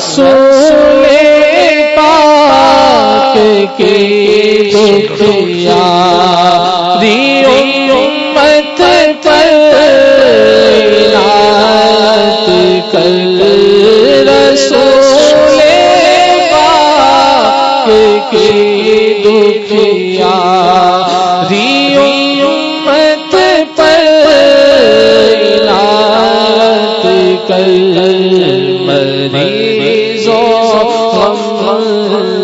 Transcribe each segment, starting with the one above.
رسول پاک کی دنیا دی امت پر کل رسول پاک کی دنیا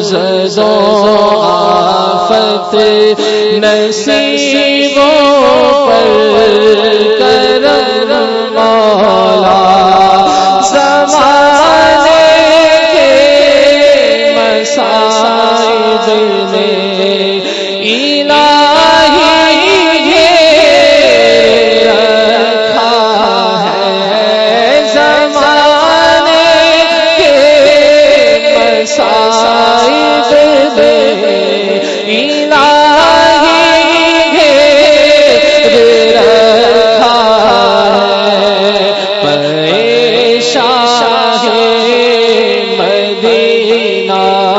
زدو آفت نصیبوں پر کرم مولا زمانے نام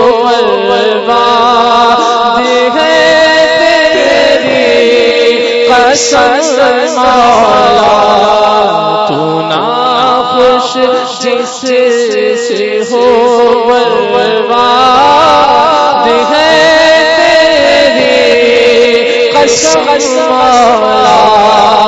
مولا تو نا خوش جس سے ہو ہے تیری قسم مولا۔